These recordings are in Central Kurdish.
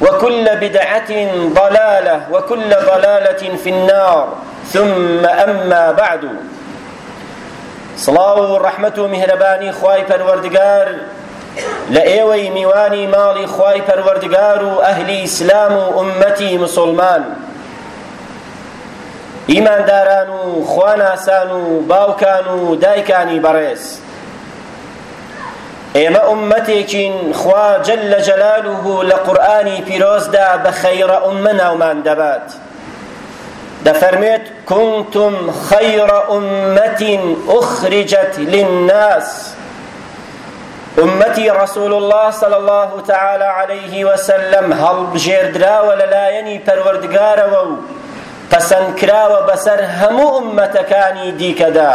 وکل بدعە ضلالە وکل ضلالە فی النار ثم اما بعد سڵاو و ڕەحمەت و میهرەبانی خوای پەروەردگار لە ئێوەی میوانی ماڵی خوای پەروەردگار و ئەهلی ئیسلام و ئومەتی مسلمان ئیمانداران و خواناسان و باوکان و دایکانی بەڕێز ئێمە ئوممەتێکین خوا جل جلاله لە قورئانی پیرۆزدا بە خیر ئوممە ناومان دەبات دەفەرمێت کنتم خیر ئوممەت اخرجت للناس ئومەتی ڕسول الله صلی الله تعالی عليه وسلم هەڵبژێردراوە لەلایەنی پەروەردگارەوە و پەسەندکراوە بەسەر هەموو ئومەتەکانی دیکەدا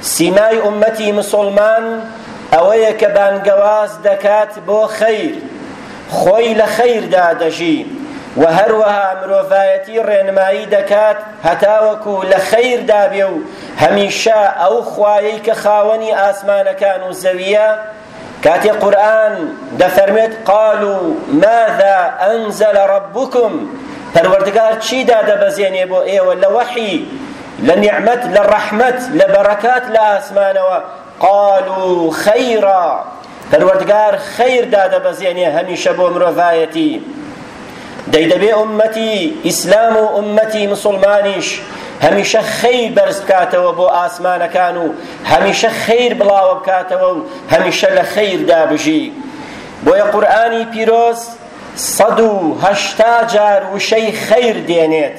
سیمای ئوممەتی مسوڵمان ئەوەیە کە بانگەواز دەکات بۆ خەیر، خۆی لە خەیردا دەژی و هەروەها مرۆڤایەتی ڕێنمایی دەکات هەتاوەکو لە خەیردا بێ و هەمیشە ئەو خوایەی کە خاوەنی ئاسمانەکان و زەوییە کاتێک قورئان دەفەرمێت قالوا ماذا انزل ربكم پەروەردگار چی دادەبەزێنێ بۆ ئێوە لە وەحی لە نیعمەت لە ڕەحمەت لە بەرەکات لە ئاسمانەوە قالوا خیرا پەروەردگار خیر دادەبەزێنێ هەمیشە بۆ مرۆڤایەتی دەی دەبێ ئوممەتی ئیسلام و ئوممەتی مسوڵمانیش هەمیشە خیر بەرز بکاتەوە بۆ ئاسمانەکان و هەمیشە خیر بڵاوە بکاتەوە و هەمیشە لە خیردا بژی بۆیە قورئانی پیرۆز سەد و هەشتا جار وشەی خیر دێنێت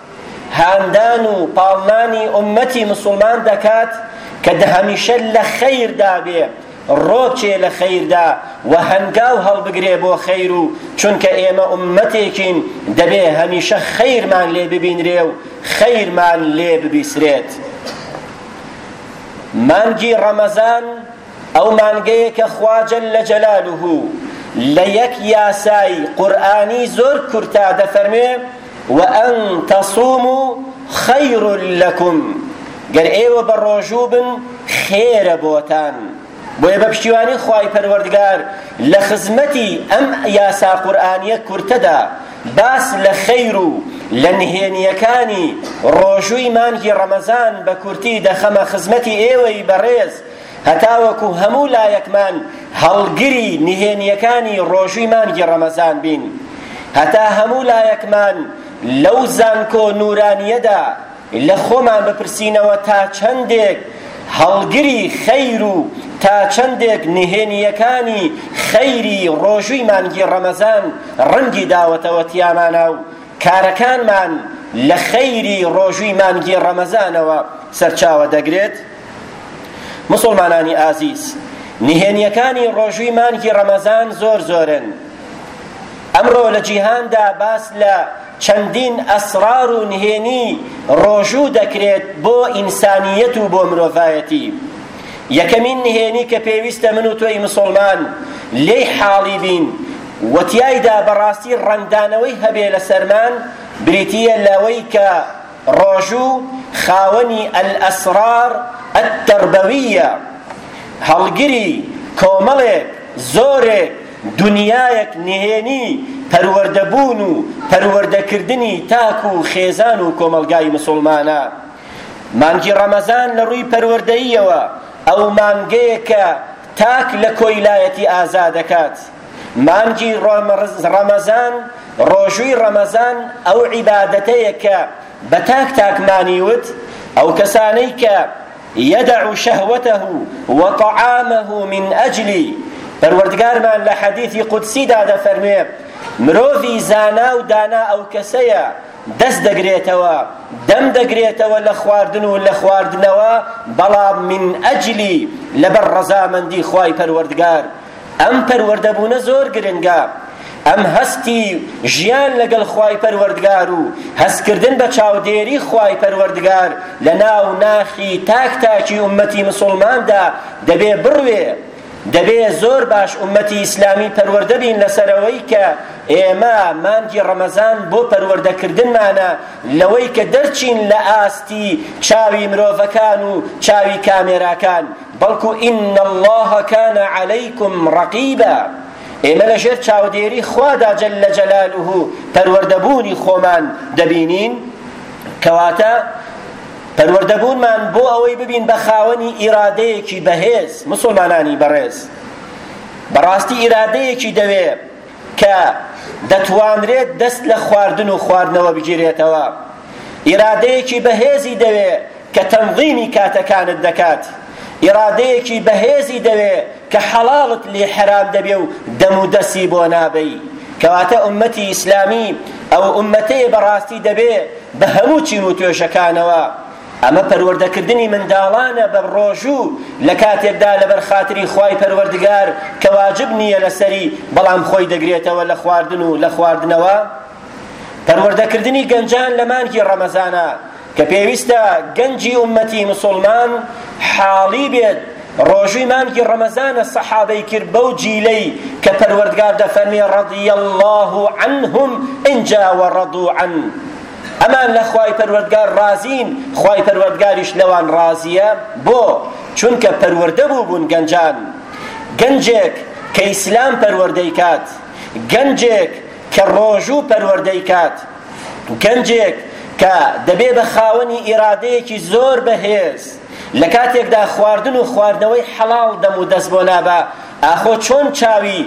هاندان و پاڵنانی ئوممەتی مسوڵمان دەکات کە هەمیشە لە خەیردا بێ ڕۆکێ لە خەیردا و هەنگاو هەڵبگرێ بۆ خەیر و چونکە ئێمە ئوممەتێکین دەبێ هەمیشە خەیرمان لێ ببینرێ و خەیرمان لێ ببیسرێت مانگی ڕەمەزان ئەو مانگەیە کە خوا جل جلاله لە یەک یاسای قورئانی زۆر کورتا دەفەرمێ وان تصوموا خیر لکم گەر ئێوە بە ڕۆژوو بن خێرە بۆتان بۆیە بە پشتیوانی خوای پەروەردگار لە خزمەتی ئەم یاسا قورئانیە کورتەدا باس لە خیر و لە نهێنیەکانی ڕۆژووی مانگی ڕەمەزان بە کورتی دەخەمە خزمەتی ئێوەی بەڕێز هەتاوەکو هەموو لایەکمان هەڵگری نهێنیەکانی ڕۆژووی مانگی ڕەمەزان بین هەتا هەموو لایەکمان لەو زانکۆ نورانیەدا لە خۆمان بپرسینەوە تا چەندێک هەڵگری خەیر و تا چەندێک نهێنیەکانی خەیری ڕۆژووی مانگی ڕەمەزان ڕەنگی داوەتەوە تیامانا و کارەکانمان لە خەیری ڕۆژووی مانگی ڕەمەزانەوە سەرچاوە دەگرێت موسڵمانانی ئازیز نهێنیەکانی ڕۆژووی مانگی ڕەمەزان زۆر زۆرن ئەمڕۆ لە جیهاندا باس لە چەندین ئەسرار و نهێنی ڕۆژوو دەکرێت بۆ ئینسانیەت و بۆ مرۆڤایەتی یەکەمین نهێنی کە پێویستە من و تۆی مسلمان لێی حاڵی بین و تیایدا بەڕاستی ڕەنگدانەوەی هەبێ لە سەرمان بریتییە لەوەی کە ڕۆژوو خاوەنی الاسرار التربویە، هەڵگری کۆمەڵێک زۆرێک دونیایەک نهێنی پەروەردەبوون و پەروەردەکردنی تاک و خێزان و کۆمەڵگای مسوڵمانە. مانگی ڕەمەزان لە ڕووی پەروەردەییەوە ئەو مانگەیە کە تاک لە کۆیلایەتی ئازادەکات. مانگی ڕەمەزان، ڕۆژووی ڕەمەزان، ئەو عیبادەتەیە کە بە تاک تاکمانی وت، ئەو کەسانەی کە، یدع شهوته و طعامه من اجلی، پەروەردگارمان لە حەدیسی قودسیدا دەفەرموێ، مرۆڤی زانا و دانا ئەو کەسەیە دەست دەگرێتەوە، دەم دەگرێتەوە لە خواردن و لە خواردنەوە، بەڵام من اجلی، لەبەر ڕەزامەندی خوای پەروەردگار، ئەم پەروەردەبوونە زۆر گرنگە، ئەم هەستی ژیان لەگەڵ خوای پەروەردگار و هەستکردن بە چاودێری خوای پەروەردگار لە ناو ناخی تاک تاکی ئوممەتی مسوڵماندا دەبێ بڕوێ، دەبێ زۆر باش ئوممەتی ئیسلامی پەروەردە بین لەسەر ئەوەی کە ئێمە مانگی ڕەمەزان بۆ پەروەردە کردنمانە لەوەی کە دەرچین لە ئاستی چاوی مرۆڤەکان و چاوی کامێراکان. بەڵکو ان اللە کان علیکم رقیبا ئێمە لە ژێر چاودێری خوادا جل جلاله پەروەردەبوونی خۆمان دەبینین کەواتە پەروەردەبوونمان بۆ ئەوەی ببین بە خاوەنی ئیرادەیەکی بەهێز مسلمانانی بەڕێز بەڕاستی ئیرادەیەکی دەوێ کە دەتوانرێت دەست لە خواردن و خواردنەوە بگیرێتەوە ئیرادەیەکی بەهێزی دەوێ کە تەنظیمی کاتەکانت دەکات ئیرادەیەکی بەهێزی دەوێ کە حەڵاڵت لێ حەرام دەبێ و دەم و دەسی بۆ نابەی کەواتە ئومەتی ئیسلامی ئەو ئومەتەیە بەڕاستی دەبێ بە هەموو چین و توێژەکانەوە ئەمە پەروەردەکردنی منداڵانە بە ڕۆژوو لە کاتێکدا لەبەر خاتری خوای پەروەردگار کە واجب نییە لەسەری بەڵام خۆی دەگرێتەوە لە خواردن و لە خواردنەوە پەروەردەکردنی گەنجان لە مانگی ڕەمەزانە کە پێویستە گەنجی ئومەتی مسلمان حاڵی بێت ڕۆژووی مانگی ڕەمەزانە سەحابەی کرد بەو جیلەی کە پەروەردگار دەفەرمێ ڕەضی الله عنهم انجا وڕضوا عنه ئەمان لە خوای پەروەردگار ڕازین خوای پەروەردگاریش لەوان ڕازیە بۆ چونکە پەروەردە بووبوون گەنجان گەنجێک کە ئیسلام پەروەردەی کات گەنجێک کە ڕۆژوو پەروەردەی کات گەنجێک کە دەبێ بە خاوەنی ئیرادەیەکی زۆر بەهێز لە کاتێکدا خواردن و خواردنەوەی حەڵاڵ دەم و دەست بۆ نابا ئاخۆ چۆن چاوی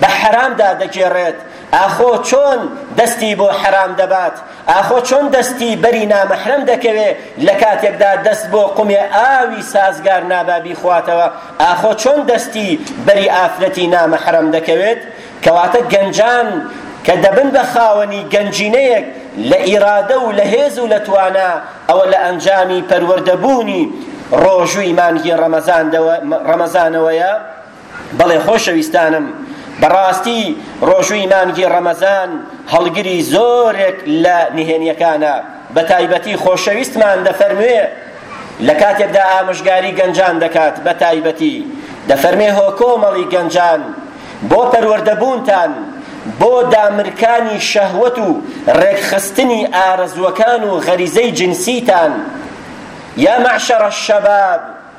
بە حەرامدا دەگێڕێت ئاخۆ چۆن دەستی بۆ حەرام دەبات؟ ئاخۆ چۆن دەستی بەری نامەحرەم دەکەوێ لە کاتێکدا دەست بۆ قومێ ئاوی سازگار نابا بیخواتەوە؟ ئاخۆ چۆن دەستی بەری ئافرەتی نامەحرەم دەکەوێت؟ کەواتە گەنجان کە دەبن بە خاوەنی گەنجینەیەک لە ئیرادە و لە هێز و لە توانا، ئەوە لە ئەنجامی پەروەردەبوونی ڕۆژووی مانگی ڕەمەزانەوەیە، بەڵێ خۆشەویستانم بەڕاستی ڕۆژووی مانگی ڕەمەزان هەڵگری زۆرێک لە نهێنیەکانە بەتایبەتی خۆشەویستمان دەفەرموێ لە کاتێکدا ئامۆژگاری گەنجان دەکات بە تایبەتی دەفەرمێ هۆ کۆمەڵی گەنجان بۆ پەروەردەبوونتان بۆ دامرکانی شەهوەت و ڕێکخستنی ئارەزوەکان و غەریزەی جنسیتان یا معشر الشباب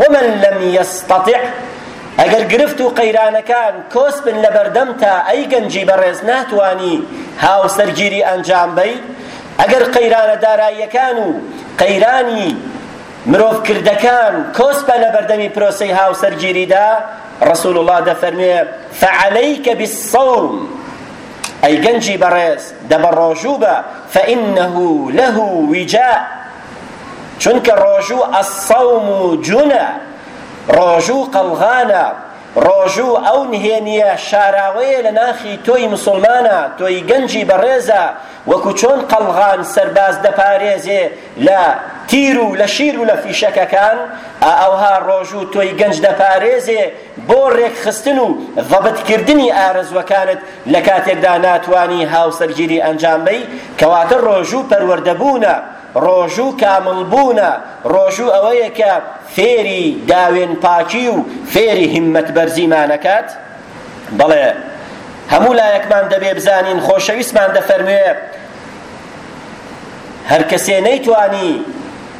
ومن لم یستطع ئەگەر گرفت و قەیرانەکان کۆس بن لە بەردەمتا ئەی گەنجی بەڕێز ناتوانی هاوسەرگیری ئەنجام بەی ئەگەر قەیرانە داراییەکان و قەیرانی مرۆڤ کردەکان کۆسپە لە بەردەمی پرۆسەی هاوسەرگیریدا رسول الله دەفەرمێ فعليك بالصوم ئەی گەنجی بەڕێز دەبە ڕۆژوو بە فإنه له وجاء چونکە ڕۆژوو الصوم جنە ڕۆژوو قەڵغانە ڕۆژوو ئەو نهێنیە شاراوەیە لە ناخی تۆی مسوڵمانە تۆی گەنجی بەڕێزە وەکو چۆن قەڵغان سەرباز دەپارێزێ لە تیر و لە شیر و لە فیشەکەکان ئەوها ڕۆژوو تۆی گەنج دەپارێزێ بۆ ڕێکخستن و ضەبتکردنی ئارەزووەکانت لە کاتێکدا ناتوانی هاوسەرگیری ئەنجام بەی کەواتە ڕۆژوو پەروەردەبوونە ڕۆژوو کامڵبوونە ڕۆژوو ئەوەیە کە فێری داوێن پاکی و فێری هیممەت بەرزیمانەکات بەڵێ هەموو لایەکمان دەبێ بزانین خۆشەویستمان دەفەرموێ هەر کەسێ نەیتوانی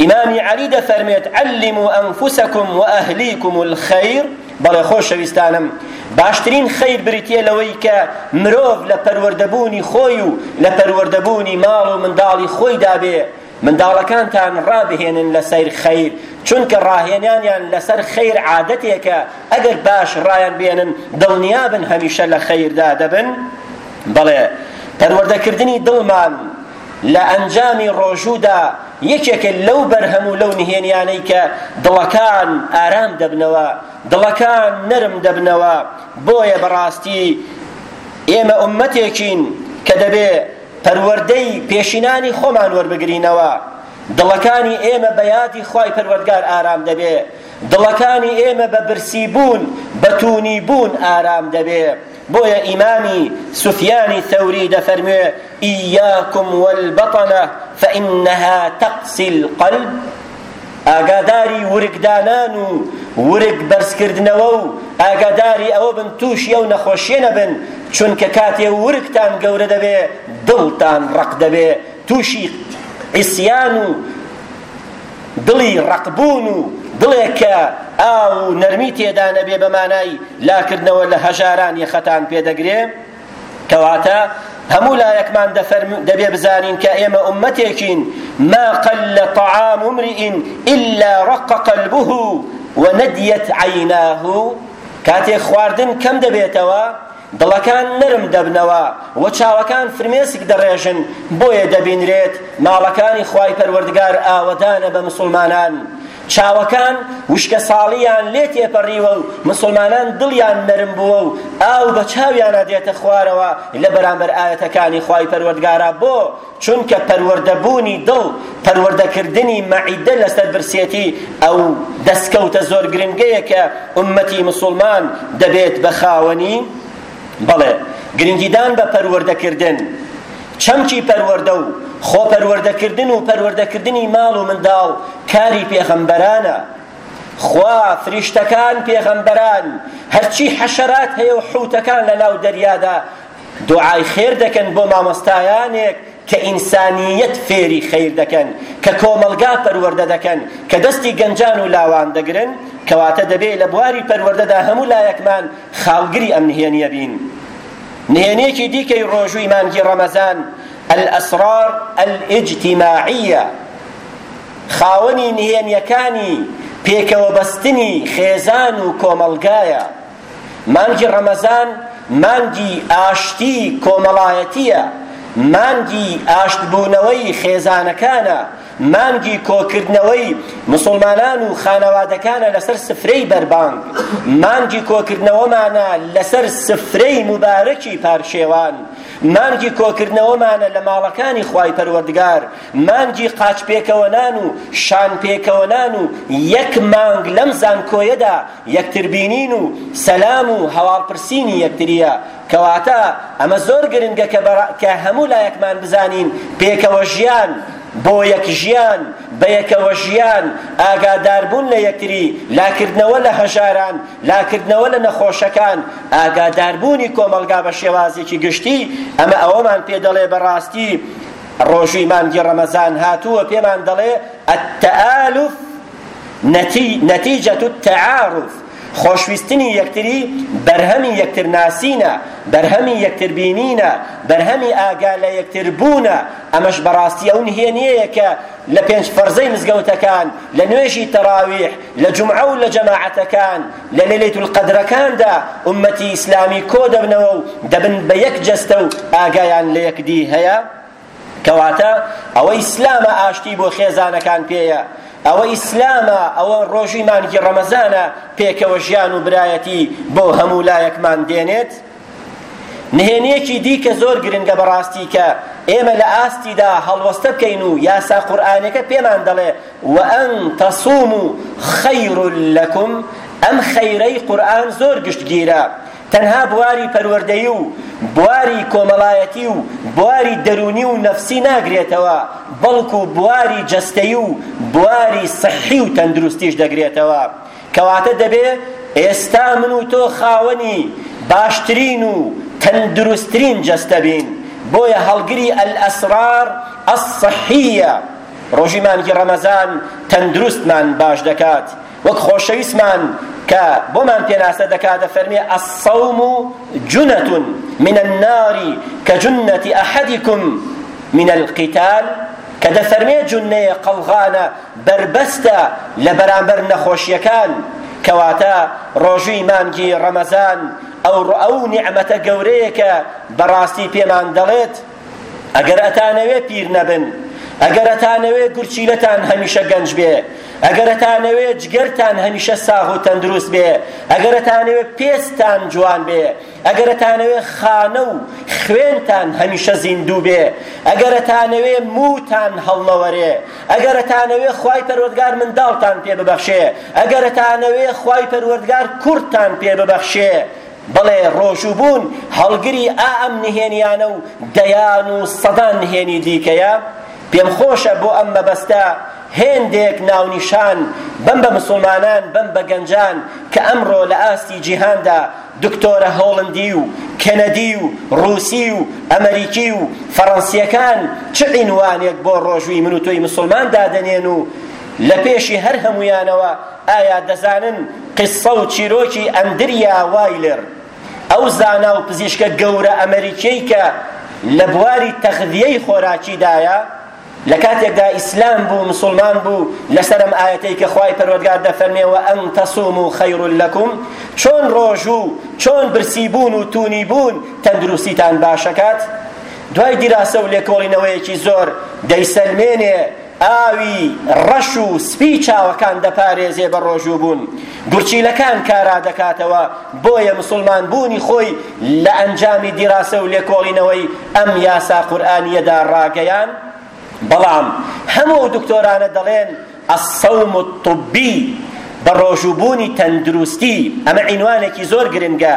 ئیمامی عەلی دەفەرمێت عەلیمو ئەنفوسەکم وئەهلیکم الخیر بەڵێ خۆشەویستانم باشترین خیر بریتیە لەوەی کە مرۆڤ لە پەروەردەبوونی خۆی و لە پەروەردەبوونی ماڵ و منداڵی خۆی دابێ منداڵەکانتان ڕابهێنن لەسەر خیر چونکە ڕاهێنانیان لەسەر خیر عادەتێکە ئەگەر باش ڕایان بێنن دڵنیابن هەمیشە لە خیردا دەبن بەڵێ پەروەردەکردنی دڵمان لە ئەنجامی ڕۆژوودا یەکێکە لەو بەرهەم و لەو نهێنیانەی کە دڵەکان ئارام دەبنەوە دڵەکان نەرم دەبنەوە بۆیە بەڕاستی ئێمە ئومەتێکین کە دەبێ پەروەردەی پێشینانی خۆمان وەربگرینەوە دڵەکانی ئێمە بە یادی خوای پەروەردگار ئارام دەبێ دڵەکانی ئێمە بە برسی بوون بە توونی بوون ئارام دەبێ بۆیە ئیمامی سوفیانی ثەوری دەفەرموێ ئیاکم والبطنە فإنها تقسی القلب ئاگاداری ورگدانان و ورگ بەرزکردنەوە و ئاگاداری ئەوە بن تووشی ئەو نەخۆشیە نەبن چونکە کاتێ ورگتان گەورە دەبێ دڵتان ڕق دەبێ تووشی عیسیان و دڵی ڕەقبوون و دڵێک کە ئاو و نەرمی تێدا نەبێ بە مانای لاکردنەوە لە هەژاران یەخەتان پێدەگرێ کەواتە هەموو لایەکمان دەبێ بزانین کە ئێمە ئومەتێکین ما قل طعام امرئ الا رق قلبه ونەدیەت عیناه کاتێک خواردن کەم دەبێتەوە دڵەکان نەرم دەبنەوە و چاوەکان فرمێسک دەڕێژن بۆیە دەبینرێت ماڵەکانی خوای پەروەردگار ئاوەدانە بە مسوڵمانان چاوەکان وشکە ساڵیان لێ تێپەڕیوە و مسلمانان دڵیان نەرم بووە و ئاو بە چاویانە دێتە خوارەوە لە بەرامبەر ئاەتەکانی خوای پەروەردگارە بۆ چونکە پەروەردەبوونی دڵ، پەروەردەکردنی مەعیدە لەسەر برسێتی ئەو دەسکەوتە زۆر گرنگەیە کە ئوممەتی مسوڵمان دەبێت بە خاوەنی، بەڵێ گرنگیدان بە پەروەردەکردن، چەمکی پەروەردە و خۆپەروەردەکردن و پەروەردەکردنی ماڵ و منداڵ کاری پێغەمبەرانە، خوا فریشتەکان پێغەمبەران هەرچی حەشەرات هەیە و حوتەکان لەناو دەریادا دوعای خێر دەکەن بۆ مامۆستایانێک کە ئینسانییەت فێری خەیر دەکەن کە کۆمەڵگا پەروەردە دەکەن کە دەستی گەنجان و لاوان دەگرن کەواتە دەبێ لە بواری پەروەردەدا هەموو لایەکمان خاڵگری ئەم نهێنیە بین نهێنیەکی دیکەی ڕۆژووی مانگی ڕەمەزان الاسرار الاجتماعیە خاوەنی نهێنیەکانی پێکەوە بەستنی خێزان و کۆمەڵگایە مانگی ڕەمەزان مانگی ئاشتی کۆمەڵایەتییە، مانگی ئاشتبوونەوەی خێزانەکانە، مانگی کۆکردنەوەی موسڵمانان و خانەوادەکانە لەسەر سفرەی بەربانگ، مانگی کۆکردنەوەمانە لەسەر سفرەی موبارەکی پارشێوان، مانگی کۆکردنەوەمانە لە ماڵەکانی خوای پەروەردگار، مانگی قاچپێکەوەنان و شانپێکەوەنان و یەک مانگ لەم زانکۆیەدا یەکتربینین و سەلام و هەواڵپرسینی یەکترییە، کەواتە ئەمە زۆر گرنگە کە هەموو لایەکمان بزانین پێکەوە ژیان، بۆ یەک ژیان، بە یەکەوە ژیان، ئاگاداربوون لە یەکتری، لاکردنەوە لە هەژاران، لاکردنەوە لە نەخۆشەکان، ئاگاداربوونی کۆمەڵگا بە شێوازێکی گشتی، ئەمە ئەوەمان پێ دەڵێ بە ڕاستی ڕۆژووی مانگی ڕەمەزان هاتووە پێمان دەڵێ، التآلف، نتیجە التعارف خۆشویستنی یەکتری بەرهەمی یەکتر ناسینە بەرهەمی یەکتر بینینە بەرهەمی ئاگا لە یەکتر بوونە ئەمەش بەڕاستی ئەو نهێنیەیە کە لە پێنج فەرزەی مزگەوتەکان لە نوێژی تەراویح لە جمعە و لە جەماعەتەکان لە لەیلەت القەدرەکاندا ئومەتی ئیسلامی کۆ دەبنەوە و دەبن بە یەک جەستە و ئاگایان لە یەکدی هەیە کەواتە ئەوە ئیسلامە ئاشتی بۆ خێزانەکان پێیە ئەوە ئیسلامە ئەوە ڕۆژی مانگی ڕەمەزانە پێکەوە ژیان و برایەتی بۆ هەموو لایەکمان دێنێت نهێنیەکی دیکە زۆر گرنگە بەڕاستی کە ئێمە لە ئاستیدا هەڵوەستە بکەین و یاسا قورئانەکە پێمان دەڵێ وەئەن تەسوم و خەیر لەکم ئەم خەیرەی قورئان زۆر گشتگیرە تەنها بواری پەروەردەیی و بواری کۆمەڵایەتی و بواری دەروونی و نەفسی ناگرێتەوە، بەڵکو بواری جەستەیی و بواری سەحی و تەندروستیش دەگرێتەوە. کەواتە دەبێ ئێستا من و تۆ خاوەنی باشترین و تەندروسترین جەستە بین. بۆیە هەڵگری الاسرار الصحیە ڕۆژی مانگی ڕەمەزان تەندروستمان باش دەکات. وەک خۆشەویستمان کە بۆمان پێناسە دەکات دەفەرمێ الصوم جنة من النار كجنة أحدكم من القتال کە دەفەرمێ جنەیە قەڵغانە بەربەستە لە بەرامبەر نەخۆشیەکان کەواتە ڕۆژووی مانگی ڕەمەزان ئەو ئەو نیعمەتە گەورەیە کە بەڕاستی پێمان دەڵێت ئەگەر ئەتانەوێ پیر نەبن ئەگەر ئەتانەوێ گورچیلەتان هەمیشە گەنج بێ ئەگەر ئەتانەوێ جگەرتان هەمیشە ساغ و تەندروست بێ ئەگەر ئەتانەوێ پێستان جوان بێ ئەگەر ئەتانەوێ خانە و خوێنتان هەمیشە زیندوو بێ ئەگەر ئەتانەوێ موتان هەڵنەوەرێ ئەگەر ئەتانەوێ خوای پەروەردگار منداڵتان پێ ببەخشێ ئەگەر ئەتانەوێ خوای پەروەردگار کوڕتان پێ ببەخشێ بەڵێ ڕۆژووبوون هەڵگری ئا ئەم نهێنیانە و دەیان و سەدان نهێنی دیکەیە پێم خۆشە بۆ ئەم مەبەستە هێندێک ناونیشان بم بە مسلمانان بم بە گەنجان کە ئەمڕۆ لە ئاستی جیهاندا دکتۆرە هۆڵندی و کەنەدی و ڕووسی و ئەمریکی و فەڕەنسیەکان چ عینوانێک بۆ ڕۆژووی من و تۆی مسلمان دادەنێن و لە پێشی هەر هەمویانەوە ئایا دەزانن قسە و چیرۆکی ئەندریا وایلر، ئەو زانا و پزیشکە گەورە ئەمەریکیەی کە لە بواری تەغذیەی خۆراکیدایە، لە کاتێکدا ئیسلام بوو مسوڵمان بوو لەسەر ئەم ئایەتەی کە خوای پەروەردگار دەفەرمێ وان تصوموا خیر لکم چۆن ڕۆژوو چۆن برسی بوون و تونی بوون تەندروستیتان باشەکات دوای دیراسە و لێکۆڵینەوەیەکی زۆر دەیسەلمێنێ ئاوی ڕەش و سپی چاوەکان دەپارێزێ بە ڕۆژووبوون گورچیلەکان کارا دەکاتەوە بۆیە مسلمان بوونی خۆی لە ئەنجامی دیراسە و لێکۆڵینەوەی ئەم یاسا قورئانیەدا ڕاگەیان بەڵام هەموو دکتۆرانە دەڵێن الصوم الطبی بە ڕۆژووبوونی تەندروستی ئەمە عینوانێکی زۆر گرنگە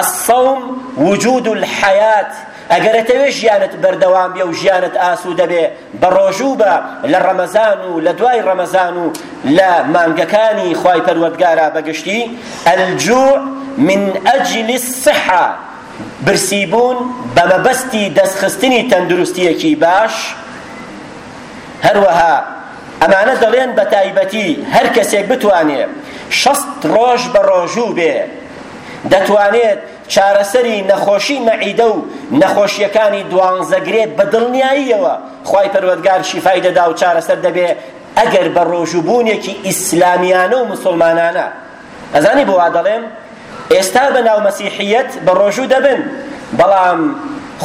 الصوم وجود الحیات ئەگەرەتەوێ ژیانت بەردەوام بێ و ژیانت ئاسوودە بێ بە ڕۆژوو بە لە ڕەمەزان و لە دوای ڕەمەزان و لە مانگەکانی خوای پەروەردگارا بەگشتی الجوع من اجل الصحە برسی بوون بە مەبەستی دەستخستنی تەندروستیەکی باش هەروەها ئەمانە دەڵێن بە تایبەتی هەر کەسێک بتوانێت شەست ڕۆژ بە ڕۆژوو بێ دەتوانێت چارەسەری نەخۆشی مەعیدە و نەخۆشیەکانی دوانزە گرێ بە دڵنیاییەوە خوای پەروەردگار شیفای دەدا و چارەسەر دەبێ ئەگەر بە ڕۆژوو بوونێکی ئیسلامیانە و مسوڵمانانە ئەزانی بۆ وا دەڵێم ئێستا بە ناو مەسیحیەت بە ڕۆژوو دەبن بەڵام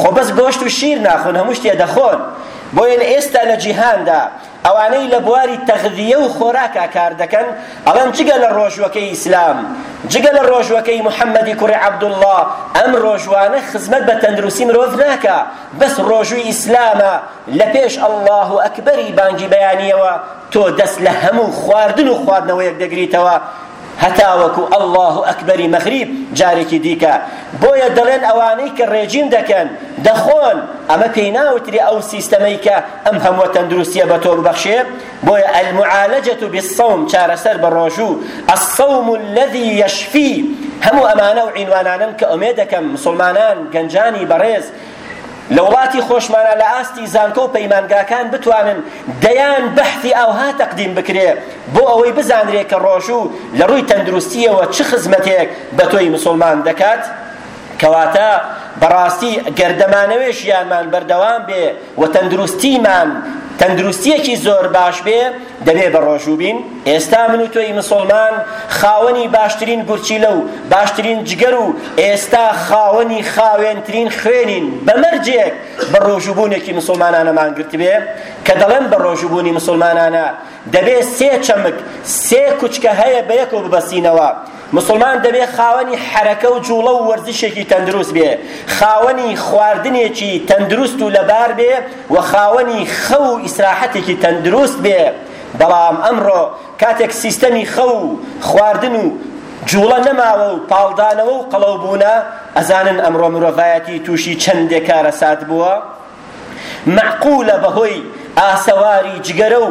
خۆ بەس گۆشت و شیر ناخۆن هەموو شتێ دەخۆن بۆیە لە ئێستا لە جیهاندا ئەوانەی لە بواری تەغذیە و خۆراکا کار دەکەن ئەڵێن جگە لە ڕۆژوەکەی ئیسلام جگە لە ڕۆژوەکەی محەممەدی کوڕی عەبدوڵڵا ئەم ڕۆژوانە خزمەت بە تەندروستی مرۆڤ ناکا بەس ڕۆژووی ئیسلامە لە پێش ئەڵڵاه و ئەکبەری بانگی بەیانیەوە تۆ دەست لە هەموو خواردن و خواردنەوەیەک دەگریتەوە هەتاوەکو اللە اکبری مەغریب جارێکی دیکە بۆیە دەڵێن ئەوانەی کە ڕێجیم دەکەن دەخۆن ئەمە پێی ناوترێ ئەو سیستەمەی کە ئەم هەمووە تەندروستیە بە تۆ ببەخشێ بۆیە المعالجة بالصوم چارەسەر بە ڕۆژوو الصوم الذي يشفي هەموو ئەمانە و عینوانانن کە ئومێد دەکەم مسلمانان گەنجانی بەڕێز لە وڵاتی خۆشمانا لە ئاستی زانکۆ و پەیمانگاکان بتوانن دەیان بەحثی ئاوها تەقدیم بکرێ بۆ ئەوەی بزانرێ کە ڕۆژوو لە ڕووی تەندروستیەوە چ خزمەتێک بە تۆی مسوڵمان دەکات کەواتە بەڕاستی گەر دەمانەوێ ژیانمان بەردەوام بێ و تەندروستیمان تەندروستیەکی زۆر باش بێ دەبێ بەڕۆژوو بین ئێستا من و تۆی مسڵمان خاوەنی باشترین گورچیلە و باشترین جگەر و ئێستا خاوەنی خاوێنترین خوێنین بەمەرجێک بەڕۆژووبوونێکی مسڵمانانەمان گرتبێ کە دەڵێم بەڕۆژووبوونی مسڵمانانە دەبێ سێ چەمک سێ کوچکە هەیە بە یەکەوە ببەستینەوە موسڵمان دەبێ خاوەنی حەرەکە و جوڵە و وەرزشێکی تەندروست بێ، خاوەنی خواردنێکی تەندروست و لەبار بێ و خاوەنی خەو و ئیسراحەتێکی تەندروست بێ، بەڵام ئەمڕۆ کاتێک سیستەمی خەو و خواردن و جوڵە نەماوە و پاڵدانەوە و قەڵەوبوونە، ئەزانن ئەمڕۆ مرۆڤایەتی تووشی چەندێ کارەسات بووە؟ مەعقولە بەهۆی ئاسەواری جگەرە و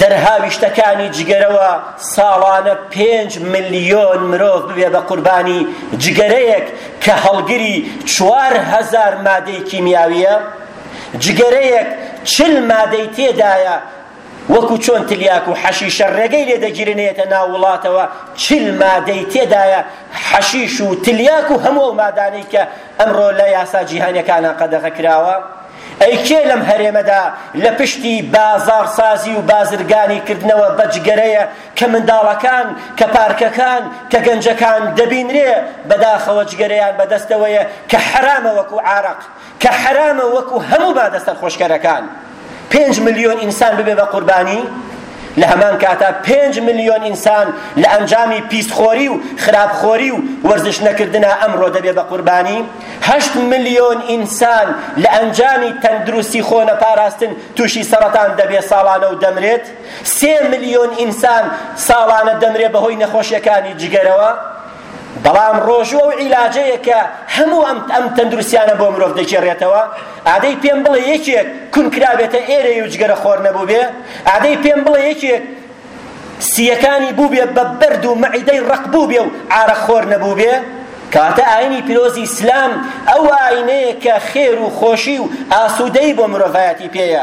دەرهاویشتەکانی جگەرەوە ساڵانە پێنج ملیۆن مرۆڤ ببێ بە قوربانی جگەرەیەک کە هەڵگری چوار هەزار مادەی کیمیاویە جگەرەیەک چل مادەی تێدایە وەکو چۆن تلیاک و حەشیشە ڕێگەی لێ دەگیرنێتە ناو وڵاتەوە چل مادەی تێدایە حەشیش و تلیاک و هەموو ئەو مادانەی کە ئەمڕۆ لە یاسا جیهانیەکانا قەدەغە کراوە ئەی کێ لەم هەرێمەدا لە پشتی بازاڕسازی و بازرگانی کردنەوە بە جگەرەیە کە منداڵەکان کە پارکەکان کە گەنجەکان دەبینرێ بەداخەوە جگەرەیان بەدەستەوەیە کە حەرامە وەکو عارەق کە حەرامە وەکو هەموو مادە سەرخۆشکەرەکان پێنج ملیۆن ئینسان ببێ بە قوربانی لە هەمان کاتا پێنج ملیۆن ئینسان لە ئەنجامی پیسخۆری و خراپخۆری و وەرزش نەکردنا ئەمڕۆ دەبێ بە قوربانی هەشت ملیۆن ئینسان لە ئەنجامی تەندروستی خۆ نەپاراستن تووشی سەرەتان دەبێ ساڵانە و دەمرێت سێ ملیۆن ئینسان ساڵانە دەمرێ بەهۆی نەخۆشیەکانی جگەرەوە بەڵام ڕۆژوو ئەو عیلاجەیە کە هەموو ئەم ئەم تەندروستیانە بۆ مرۆڤ دەگێڕێتەوە ئادەی پێم بڵێ یەکێک کون کرابێتە ئێرەی و جگەرە خۆر نەبوو بێ ئادەی پێم بڵێ یەکێک سیەکانی بوو بێ بە بەرد و مەعیدەی ڕق بوو بێ و عارە خۆر نەبوو بێ کاتە ئاینی پیرۆزی ئیسلام ئەو ئاینەیە کە خێر و خۆشی و ئاسوودەی بۆ مرۆڤایەتی پێیە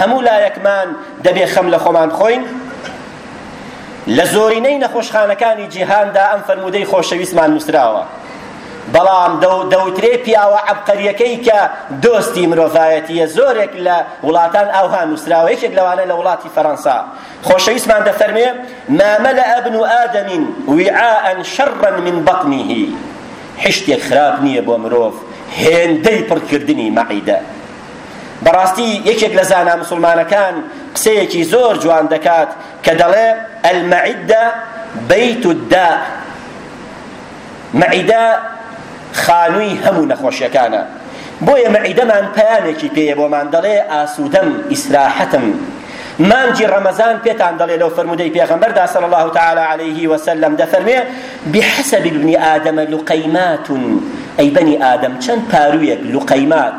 هەموو لایەکمان دەبێ خەم لە خۆمان بخۆین لە زۆرینەی نەخۆشخانەکانی جیهاندا ئەم فەرموودەی خۆشەویستمان نووسراوە بەڵام دەوترێ پیاوە عەبقەریەکەی کە دۆستی مرۆڤایەتیە زۆرێک لە وڵاتان ئاوها نووسراوە یەکێک لەوانە لە وڵاتی فەرەنسا خۆشەویستمان دەفەرمێ مامەلە ئەبن و ئادەمین وعاءن شەڕن من بەطنیه حشتێک خراپ نییە بۆ مرۆڤ هێندەی پڕکردنی مەعیدە بەڕاستی یەکێک لە زانا مسلمانەکان قسەیەکی زۆر جوان دەکات کە دەڵێ المعدە بیت الداء معدە خانووی هەموو نەخۆشیەکانە بۆیە مەعیدەمان پەیامێکی پێیە بۆمان دەڵێ ئاسوودەم ئیسراحەتم مانجی ڕەمەزان پێتان دەڵێ لەو فەرمودەی پێغەمبەردا صلی الله تعالی عليه وسلم دەفەرمێ بحسب ابن آدم لقیمات ئەی بەنی ئادەم چەند پارویەک لقیمات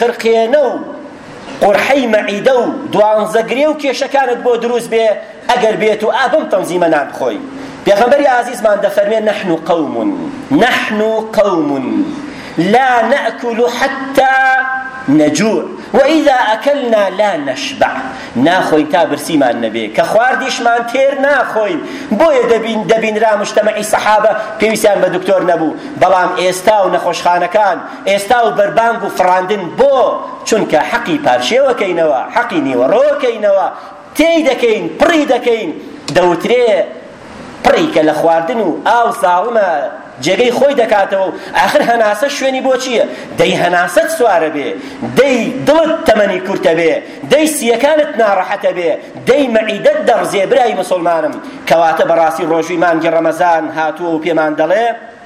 قرقێنە و قورحەی مەعیدە و دوانزە گرێ و کێشەکانت بۆ دروست بێ ئەگەر بێت و ئا بەم تەنزیمە نان بخۆی پێغەمبەری ئازیزمان دەفەرمێ نحن قوم نحن قوم لا نأكل حتى نجوع وإذا أكلنا لا نشبع ناخۆین تا برسیمان نەبێ کە خواردیشمان تێر ناخۆین بۆیە دەبین دەبینرا مشتەمەعی سەحابە پێویستیان بە دکتۆر نەبوو بەڵام ئێستا و نەخۆشخانەکان ئێستا و بەربانگ و فڕاندن بۆ؟ چونکە حەقی پارشێوەکەینەوە، حەقی نیوەڕۆکەینەوە، تێی دەکەین، پڕی دەکەین، دەوترێ پڕی کە لە خواردن و ئاو زاڵمە جێگەی خۆی دەکاتەوە و ئاخر هەناسە شوێنی بۆ چییە؟ دەی هەناسەت سوارە بێ، دەی دڵت تەمەنی کورتە بێ، دەی سییەکانت ناڕەحەتە بێ، دەی مەعیدەت دەڕزێ برای موسڵمانم، کەواتە بەڕاستی ڕۆژووی مانگی ڕەمەزان هاتووە و پێمان دەڵێ،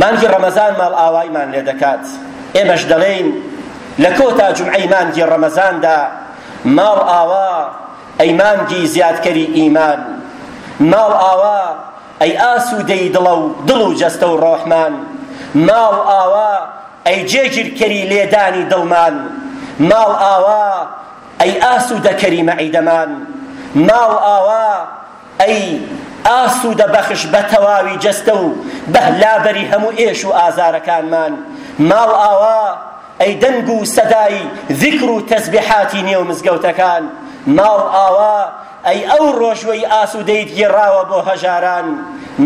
مانگی ڕەمەزان ماڵئاوایمان لێ دەکات ئێمەش دەڵێین لە کۆتا جومعەی مانگی ڕەمەزاندا ماڵ ئاوا ئەی مانگی زیادکەری ئیمان ماڵ ئاوا ئەی ئاسوودەی دڵە و دڵ و جەستە و ڕۆحمان ماڵ ئاوا ئەی جێگیرکەری لێدانی دڵمان ماڵ ئاوا ئەی ئاسوودەکەری مەعیدەمان ماڵ ئاوا ئەی ئاسوودە بەخش بە تەواوی جەستە و بەهلابەری هەموو ئێش و ئازارەکانمان ماڵئاوا ئەی دەنگ و سەدای زیکر و تەزبیحاتی نێو مزگەوتەکان ماڵئاوا ئەی ئەو ڕۆژوەی ئاسوودەیت گێڕاوە بۆ هەژاران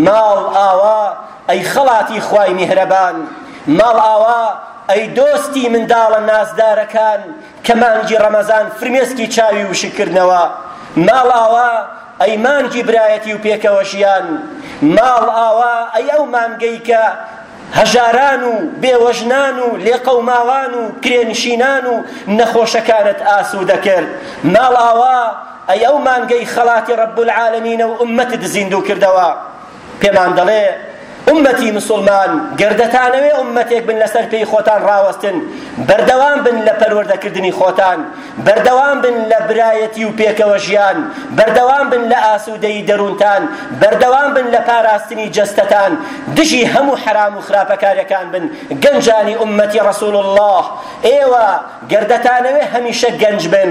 ماڵئاوا ئەی خەڵاتی خوای میهرەبان ماڵئاوا ئەی دۆستی منداڵە نازدارەکان کە مانگی ڕەمەزان فرمێسکی چاوی وشک کردنەوە ماڵ ئاوا ئەی مانگی برایەتی و پێکەوە ژیان ماڵ ئاوا ئەی ئەو مانگەی کە هەژاران و بێوەژنان و لێقەوماوان و کرێنشینان و نەخۆشەکانت ئاسوودە کرد ماڵ ئاوا ئەی ئەو مانگەی خەڵاتی ڕەب العالەمینە و ئومەتت زیندوو کردەوە پێمان دەڵێ ئومەتی مسلمان گەر دەتانەوێ ئومەتێک بن لەسەر پێی خۆتان ڕاوەستن بەردەوام بن لە پەروەردەکردنی خۆتان بەردەوام بن لە برایەتی و پێکەوە ژیان بەردەوام بن لە ئاسوودەی دەروونتان بەردەوام بن لە پاراستنی جەستەتان دژی هەموو حەرام و خراپەکارەکان بن گەنجانی ئومەتی ڕسول الله ئێوە گەر دەتانەوێ هەمیشە گەنج بن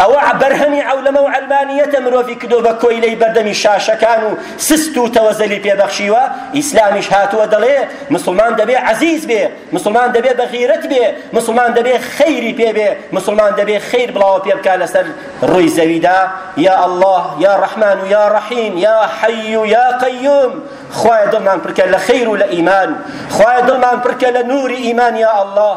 ئەوە بەرهەمی عەولەمە و عەلمانیەتە مرۆڤی کردوە بە کۆیلەی بەردەمی شاشەکان و سست و تەوەزەلی پێ بەخشیوە ئیسلامیش هاتووە دەڵێ مسلمان دەبێ عەزیز بێ مسلمان دەبێ بە غیرەت بێ مسلمان دەبێ خەیری پێ بێ مسلمان دەبێ خەیر بڵاوە پێ بکا لەسەر ڕووی زەویدا یا الله یا ڕەحمان و یا ڕەحیم یا حەی و یا قەیوم خوایە دڵمان پرکە لە خەیر و لە ئیمان خوایە دڵمان پرکە لە نوری ئیمان یا الله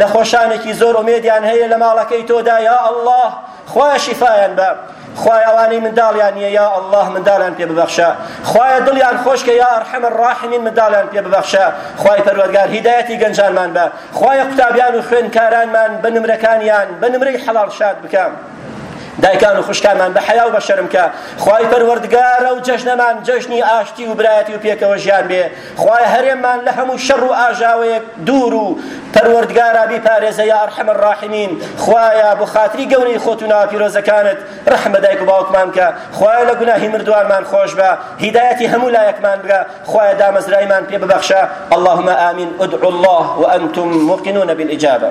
نەخۆشانێکی زۆر ئومێدیان هەیە لە ماڵەکەی تۆدا یا ئەڵڵا خوایە شیفایان بە خوای ئەوانەی منداڵیان نییە یا ئەڵڵاه منداڵیان پێ ببەخشە خوایە دڵیان خۆشکە یا ئەرحەم الراحمین منداڵیان پێ ببەخشە خوای پەروەردگار هیدایەتی گەنجانمان بە خوایە قوتابیان و خوێندکارانمان بە نمرەکانیان بە نمرەی حەڵاڵ شاد بکە دایکان و خوشکانمان بە حەیا و بە شەرمکە خوای پەروەردگارە و جەژنەمان جەژنی ئاشتی و برایەتی و پێکەوە ژیان بێ خوایە هەرێممان لە هەموو شەڕ و ئاژاوەیەک دوور و پەروەردگارا بیپارێزە یا ارحم الراحمین خوایە بۆ خاتری گەورەی خۆت و ناوە پیرۆزەکانت رەحم بە دایک و باوکمان بکە خوایە لە گوناهی مردووانمان خۆش بە هیدایەتی هەموو لایەکمان بگە خوایە دامەزرایمان پێ ببەخشە اللهم آمین ادعوا الله وانتم موقنون بالاجابه